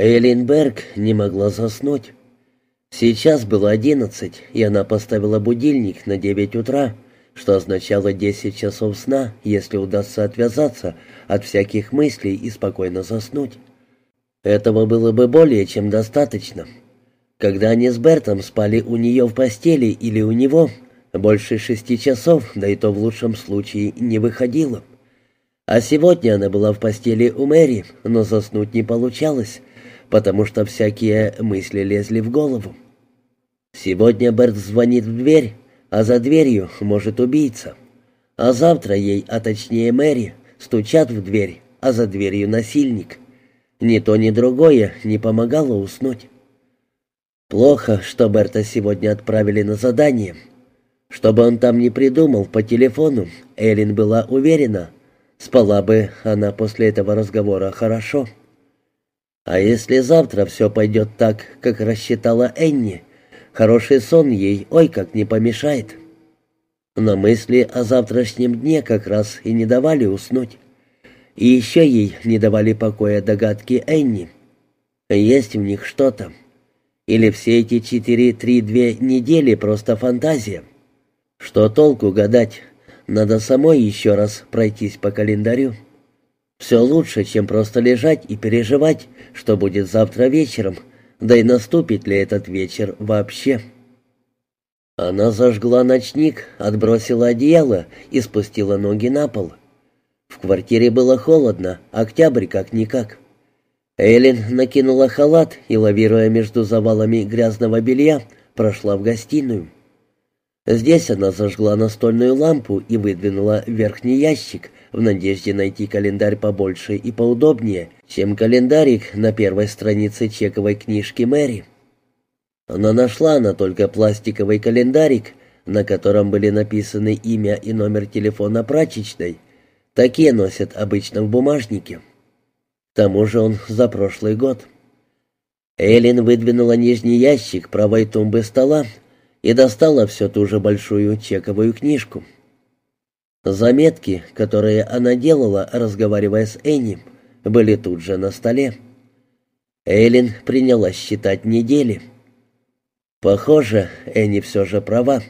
Эйлин Берг не могла заснуть. Сейчас было одиннадцать, и она поставила будильник на девять утра, что означало десять часов сна, если удастся отвязаться от всяких мыслей и спокойно заснуть. Этого было бы более чем достаточно. Когда они с Бертом спали у нее в постели или у него, больше шести часов, да и то в лучшем случае, не выходило. А сегодня она была в постели у Мэри, но заснуть не получалось, потому что всякие мысли лезли в голову. Сегодня Берт звонит в дверь, а за дверью может убийца. А завтра ей, а точнее Мэри, стучат в дверь, а за дверью насильник. Ни то, ни другое не помогало уснуть. Плохо, что Берта сегодня отправили на задание. Чтобы он там не придумал по телефону, Эллен была уверена, спала бы она после этого разговора хорошо. А если завтра все пойдет так, как рассчитала Энни, хороший сон ей ой как не помешает. Но мысли о завтрашнем дне как раз и не давали уснуть. И еще ей не давали покоя догадки Энни. Есть в них что-то. Или все эти четыре-три-две недели просто фантазия. Что толку гадать? Надо самой еще раз пройтись по календарю. Все лучше, чем просто лежать и переживать, что будет завтра вечером, да и наступит ли этот вечер вообще. Она зажгла ночник, отбросила одеяло и спустила ноги на пол. В квартире было холодно, октябрь как-никак. Эллен накинула халат и, лавируя между завалами грязного белья, прошла в гостиную. Здесь она зажгла настольную лампу и выдвинула верхний ящик в надежде найти календарь побольше и поудобнее, чем календарик на первой странице чековой книжки Мэри. Но нашла она только пластиковый календарик, на котором были написаны имя и номер телефона прачечной. Такие носят обычно в бумажнике. К тому же он за прошлый год. Эллен выдвинула нижний ящик правой тумбы стола, и достала все ту же большую чековую книжку. Заметки, которые она делала, разговаривая с Энни, были тут же на столе. Эйлин принялась считать недели. Похоже, Энни все же права.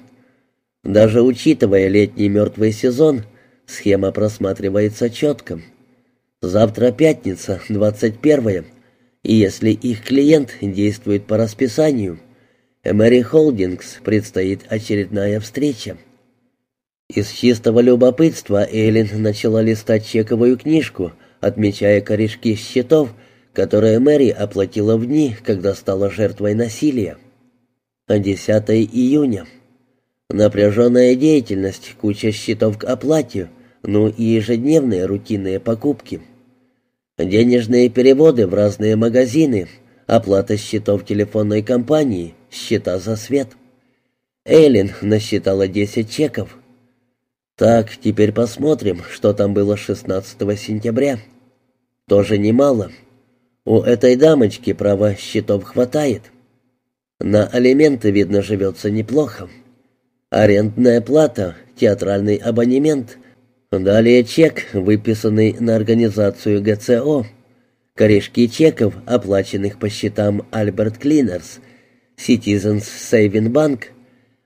Даже учитывая летний мертвый сезон, схема просматривается четко. Завтра пятница, 21 и если их клиент действует по расписанию – Мэри Холдингс предстоит очередная встреча. Из чистого любопытства Эйлин начала листать чековую книжку, отмечая корешки счетов, которые Мэри оплатила в дни, когда стала жертвой насилия. 10 июня. Напряженная деятельность, куча счетов к оплате, ну и ежедневные рутинные покупки. Денежные переводы в разные магазины, оплата счетов телефонной компании – счета за свет. Эйлин насчитала 10 чеков. Так, теперь посмотрим, что там было 16 сентября. Тоже немало. У этой дамочки права счетов хватает. На алименты, видно, живется неплохо. Арендная плата, театральный абонемент. Далее чек, выписанный на организацию ГЦО. Корешки чеков, оплаченных по счетам Альберт Клинерс – Citizens Saving Bank,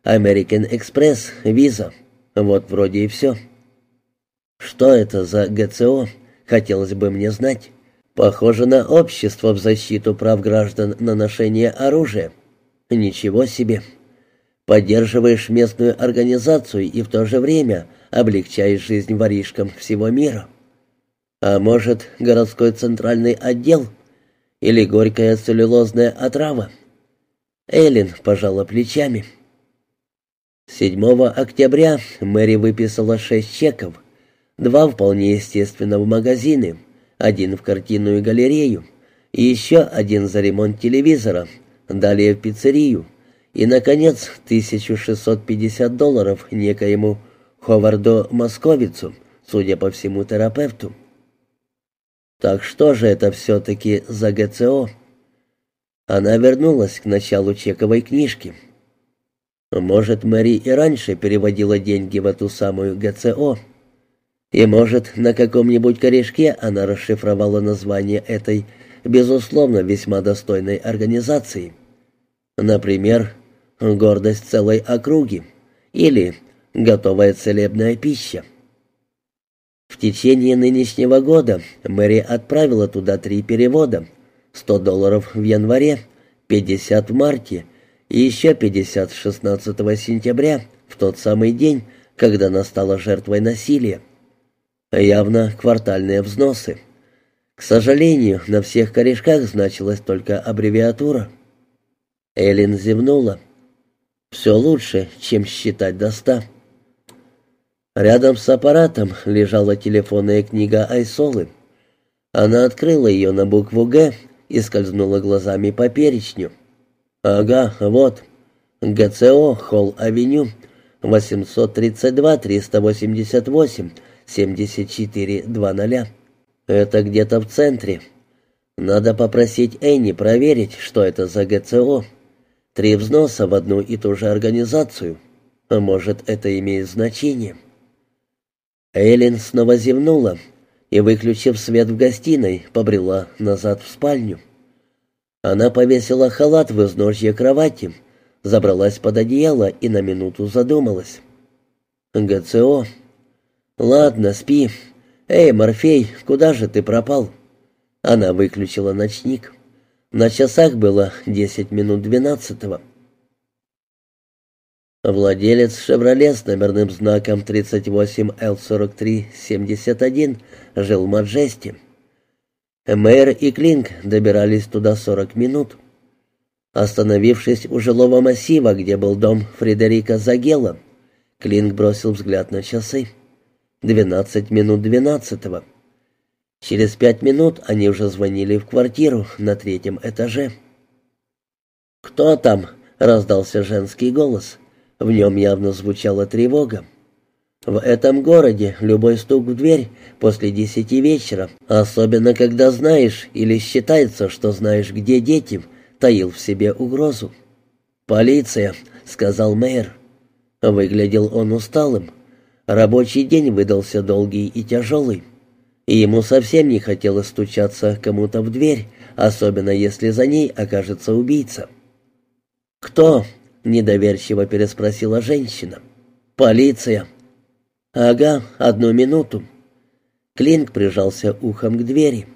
American Express, Visa. Вот вроде и все. Что это за ГЦО, хотелось бы мне знать. Похоже на общество в защиту прав граждан на ношение оружия. Ничего себе. Поддерживаешь местную организацию и в то же время облегчаешь жизнь воришкам всего мира. А может, городской центральный отдел или горькая целлюлозная отрава? Эллен пожала плечами. 7 октября Мэри выписала шесть чеков. Два вполне естественно в магазины, один в картинную галерею, и еще один за ремонт телевизора, далее в пиццерию, и, наконец, 1650 долларов некоему Ховарду Московицу, судя по всему, терапевту. Так что же это все-таки за ГЦО? Она вернулась к началу чековой книжки. Может, Мэри и раньше переводила деньги в эту самую ГЦО. И, может, на каком-нибудь корешке она расшифровала название этой безусловно, весьма достойной организацией. Например, «Гордость целой округи» или «Готовая целебная пища». В течение нынешнего года Мэри отправила туда три перевода. 100 долларов в январе, 50 в марте и еще 50 16 сентября, в тот самый день, когда она стала жертвой насилия. Явно квартальные взносы. К сожалению, на всех корешках значилась только аббревиатура. Эллен зевнула. «Все лучше, чем считать до ста». Рядом с аппаратом лежала телефонная книга Айсолы. Она открыла ее на букву «Г» и скользнула глазами по перечню. «Ага, вот. ГЦО, Холл-авеню, 832-388, 74-00. Это где-то в центре. Надо попросить Энни проверить, что это за ГЦО. Три взноса в одну и ту же организацию. А может, это имеет значение?» Эллен снова зевнула и, выключив свет в гостиной, побрела назад в спальню. Она повесила халат в изножье кровати, забралась под одеяло и на минуту задумалась. «ГЦО. Ладно, спи. Эй, Морфей, куда же ты пропал?» Она выключила ночник. На часах было десять минут двенадцатого. Владелец «Шевроле» с номерным знаком 38L4371 жил в Маджесте. Мэр и Клинк добирались туда 40 минут. Остановившись у жилого массива, где был дом Фредерика Загела, Клинк бросил взгляд на часы. 12 минут двенадцатого. Через пять минут они уже звонили в квартиру на третьем этаже. «Кто там?» — раздался женский голос. В нем явно звучала тревога. В этом городе любой стук в дверь после десяти вечера, особенно когда знаешь или считается, что знаешь, где дети, таил в себе угрозу. «Полиция», — сказал мэр. Выглядел он усталым. Рабочий день выдался долгий и тяжелый. И ему совсем не хотелось стучаться кому-то в дверь, особенно если за ней окажется убийца. «Кто?» Недоверчиво переспросила женщина. «Полиция». «Ага, одну минуту». Клинк прижался ухом к двери.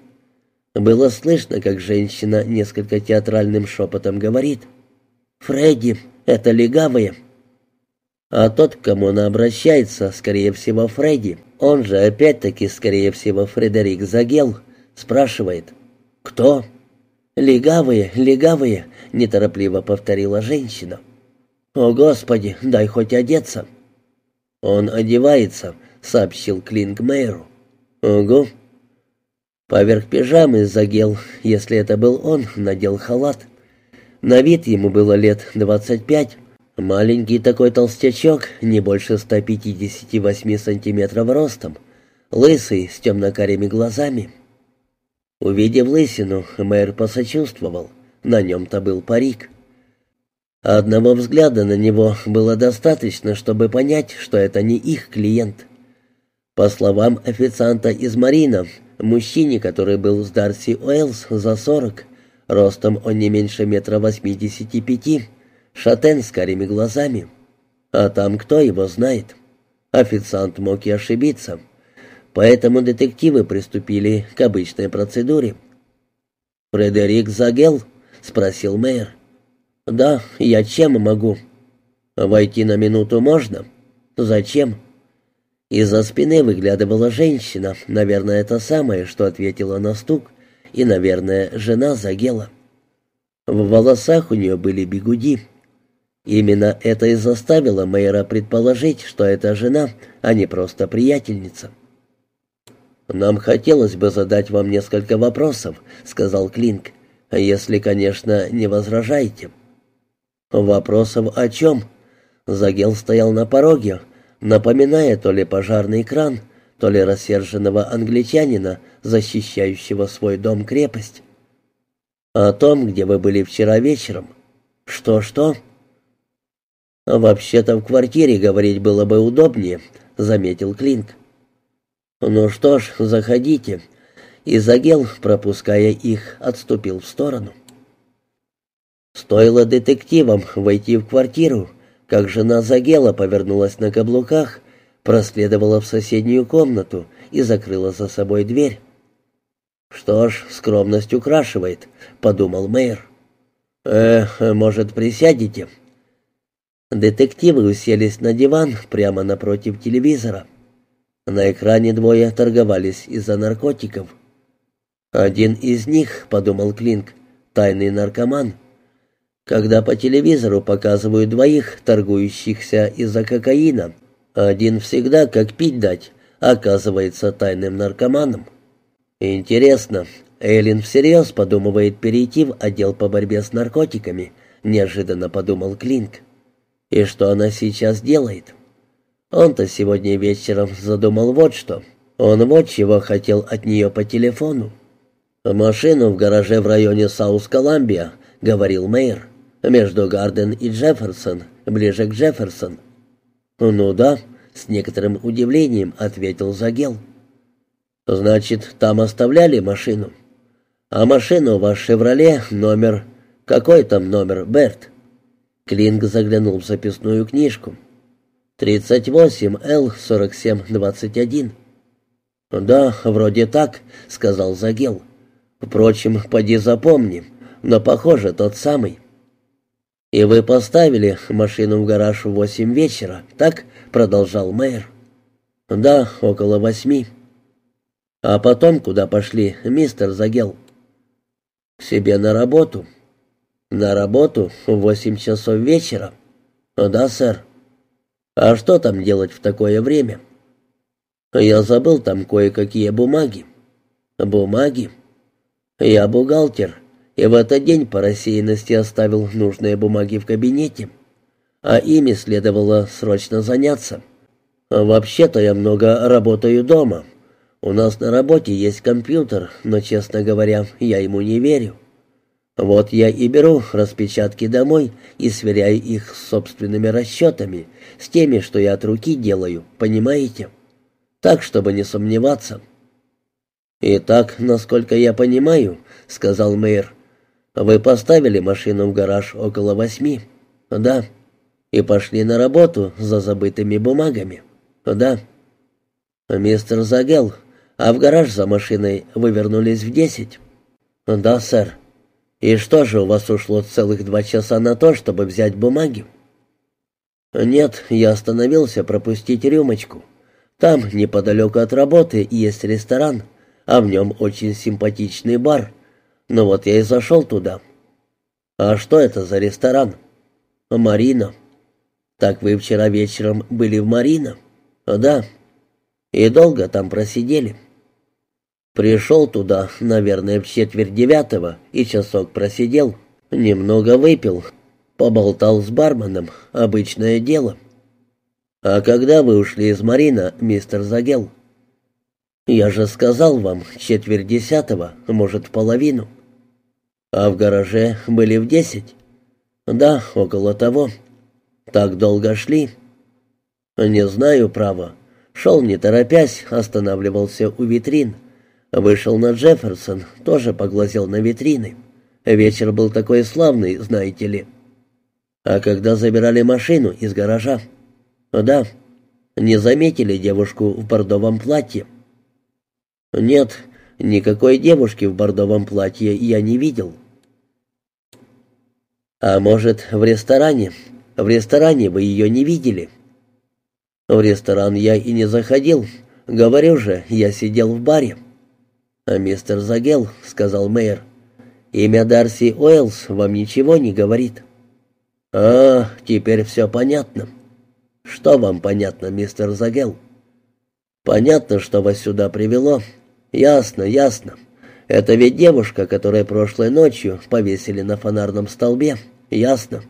Было слышно, как женщина несколько театральным шепотом говорит. «Фредди, это легавые». А тот, к кому она обращается, скорее всего, Фредди, он же опять-таки, скорее всего, Фредерик Загел, спрашивает «Кто?» «Легавые, легавые», — неторопливо повторила женщина. «О, Господи, дай хоть одеться!» «Он одевается», — сообщил мэру. «Ого!» Поверх пижамы загел, если это был он, надел халат. На вид ему было лет двадцать пять. Маленький такой толстячок, не больше 158 сантиметров ростом, лысый, с темно-карими глазами. Увидев лысину, мэр посочувствовал. На нем-то был парик. Одного взгляда на него было достаточно, чтобы понять, что это не их клиент. По словам официанта из Марина, мужчине, который был с Дарси Уэллс за сорок, ростом он не меньше метра восьмидесяти пяти, шатен с карими глазами. А там кто его знает? Официант мог и ошибиться. Поэтому детективы приступили к обычной процедуре. «Фредерик Загел?» — спросил мэр. «Да, я чем могу?» «Войти на минуту можно?» «Зачем?» Из-за спины выглядывала женщина, наверное, это самое, что ответила на стук, и, наверное, жена Загела. В волосах у нее были бегуди. Именно это и заставило мэра предположить, что это жена, а не просто приятельница. «Нам хотелось бы задать вам несколько вопросов», — сказал Клинк, — «если, конечно, не возражаете». «Вопросов о чем?» Загел стоял на пороге, напоминая то ли пожарный кран, то ли рассерженного англичанина, защищающего свой дом-крепость. «О том, где вы были вчера вечером». «Что-что?» «Вообще-то в квартире говорить было бы удобнее», — заметил Клинк. «Ну что ж, заходите. и Загел, пропуская их, отступил в сторону. Стоило детективам войти в квартиру, как жена Загела повернулась на каблуках, проследовала в соседнюю комнату и закрыла за собой дверь. «Что ж, скромность украшивает», — подумал мэр. «Эх, может, присядете?» Детективы уселись на диван прямо напротив телевизора. На экране двое торговались из-за наркотиков. «Один из них», — подумал Клинк, — «тайный наркоман». Когда по телевизору показывают двоих, торгующихся из-за кокаина, один всегда, как пить дать, оказывается тайным наркоманом. Интересно, Эллен всерьез подумывает перейти в отдел по борьбе с наркотиками, неожиданно подумал Клинк. И что она сейчас делает? Он-то сегодня вечером задумал вот что. Он вот чего хотел от нее по телефону. «Машину в гараже в районе Саус-Коламбия», — говорил мэр, — «между Гарден и Джефферсон, ближе к Джефферсон». «Ну да», — с некоторым удивлением ответил Загел. «Значит, там оставляли машину?» «А машину у вас «Шевроле» номер... Какой там номер, Берт?» Клинг заглянул в записную книжку. «38Л-4721». «Да, вроде так», — сказал Загел. «Впрочем, поди запомни, но, похоже, тот самый». «И вы поставили машину в гараж в восемь вечера, так?» — продолжал мэр. «Да, около восьми». «А потом куда пошли, мистер Загел?» «К себе на работу». «На работу в восемь часов вечера?» «Да, сэр». «А что там делать в такое время?» «Я забыл там кое-какие бумаги». «Бумаги?» «Я бухгалтер, и в этот день по рассеянности оставил нужные бумаги в кабинете, а ими следовало срочно заняться. Вообще-то я много работаю дома, у нас на работе есть компьютер, но, честно говоря, я ему не верю. Вот я и беру распечатки домой и сверяю их с собственными расчетами, с теми, что я от руки делаю, понимаете? Так, чтобы не сомневаться. «Итак, насколько я понимаю», — сказал мэр, — «вы поставили машину в гараж около восьми?» «Да». «И пошли на работу за забытыми бумагами?» «Да». «Мистер Загел, а в гараж за машиной вы вернулись в десять?» «Да, сэр». «И что же, у вас ушло целых два часа на то, чтобы взять бумаги?» «Нет, я остановился пропустить рюмочку. Там, неподалеку от работы, есть ресторан, а в нем очень симпатичный бар. Ну вот я и зашел туда». «А что это за ресторан?» «Марина». «Так вы вчера вечером были в Марина?» «Да». «И долго там просидели?» Пришел туда, наверное, в четверть девятого и часок просидел. Немного выпил, поболтал с барменом, обычное дело. А когда вы ушли из Марина, мистер Загел? Я же сказал вам, четверть десятого, может, половину. А в гараже были в десять? Да, около того. Так долго шли? Не знаю, право. Шел не торопясь, останавливался у витрин. Вышел на Джефферсон, тоже поглазел на витрины. Вечер был такой славный, знаете ли. А когда забирали машину из гаража? Да. Не заметили девушку в бордовом платье? Нет, никакой девушки в бордовом платье я не видел. А может, в ресторане? В ресторане вы ее не видели? В ресторан я и не заходил. Говорю же, я сидел в баре. А «Мистер Загел», — сказал мэр, — «имя Дарси Уэллс вам ничего не говорит». «А, теперь все понятно». «Что вам понятно, мистер Загел?» «Понятно, что вас сюда привело. Ясно, ясно. Это ведь девушка, которая прошлой ночью повесили на фонарном столбе. Ясно.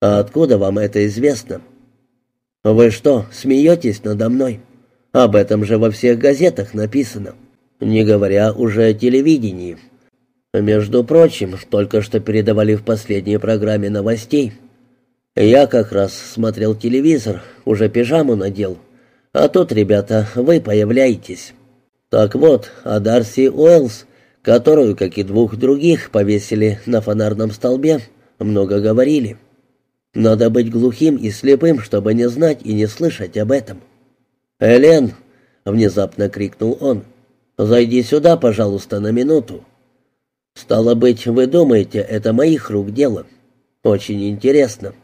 А откуда вам это известно?» «Вы что, смеетесь надо мной? Об этом же во всех газетах написано» не говоря уже о телевидении. Между прочим, только что передавали в последней программе новостей. Я как раз смотрел телевизор, уже пижаму надел. А тут, ребята, вы появляетесь. Так вот, о Дарси Уэллс, которую, как и двух других, повесили на фонарном столбе, много говорили. Надо быть глухим и слепым, чтобы не знать и не слышать об этом. «Элен!» — внезапно крикнул он. «Зайди сюда, пожалуйста, на минуту». «Стало быть, вы думаете, это моих рук дело? Очень интересно».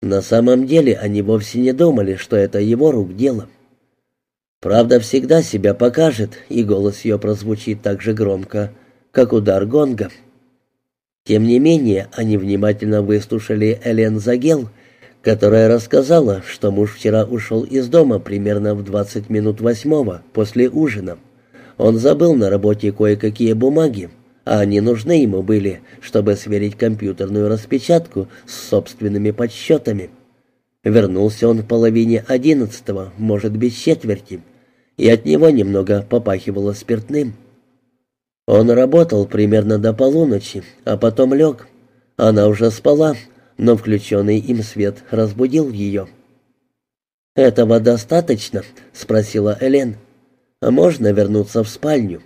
На самом деле они вовсе не думали, что это его рук дело. Правда всегда себя покажет, и голос ее прозвучит так же громко, как удар гонга. Тем не менее, они внимательно выслушали Элен Загел, которая рассказала, что муж вчера ушел из дома примерно в 20 минут восьмого после ужина. Он забыл на работе кое-какие бумаги, а они нужны ему были, чтобы сверить компьютерную распечатку с собственными подсчетами. Вернулся он в половине одиннадцатого, может, без четверти, и от него немного попахивало спиртным. Он работал примерно до полуночи, а потом лег. Она уже спала, но включенный им свет разбудил ее. «Этого достаточно?» — спросила Элен. «А можно вернуться в спальню?»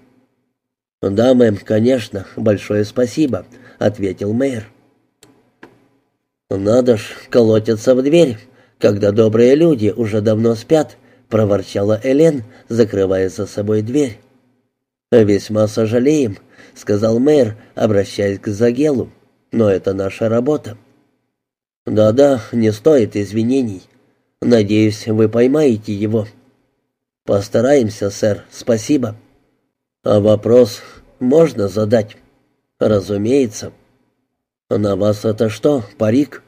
«Да, мэм, конечно, большое спасибо», — ответил мэр. «Надо ж, колотятся в дверь, когда добрые люди уже давно спят», — проворчала Элен, закрывая за собой дверь. «Весьма сожалеем», — сказал мэр, обращаясь к Загелу, — «но это наша работа». «Да-да, не стоит извинений. Надеюсь, вы поймаете его». «Постараемся, сэр, спасибо». А вопрос можно задать? Разумеется. На вас это что, парик?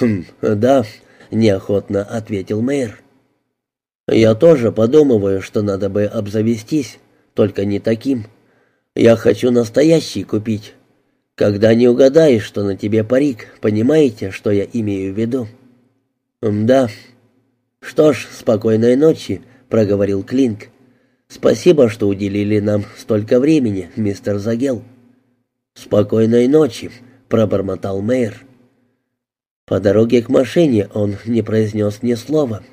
Хм, да, неохотно ответил мэр. Я тоже подумываю, что надо бы обзавестись, только не таким. Я хочу настоящий купить. Когда не угадаешь, что на тебе парик, понимаете, что я имею в виду? Да. Что ж, спокойной ночи, проговорил Клинк. Спасибо, что уделили нам столько времени, мистер Загел. Спокойной ночи, пробормотал мэр. По дороге к машине он не произнес ни слова.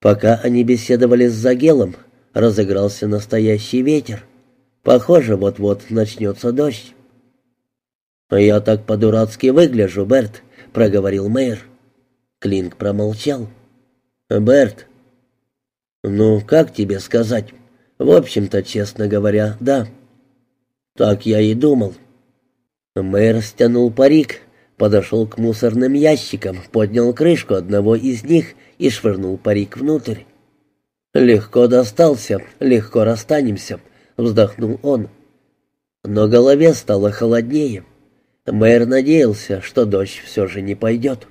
Пока они беседовали с Загелом, разыгрался настоящий ветер. Похоже, вот-вот начнется дождь. «Я так по-дурацки выгляжу, Берт», — проговорил мэр. Клинк промолчал. «Берт, ну, как тебе сказать?» В общем-то, честно говоря, да. Так я и думал. Мэр стянул парик, подошел к мусорным ящикам, поднял крышку одного из них и швырнул парик внутрь. «Легко достался, легко расстанемся», — вздохнул он. Но голове стало холоднее. Мэр надеялся, что дождь все же не пойдет.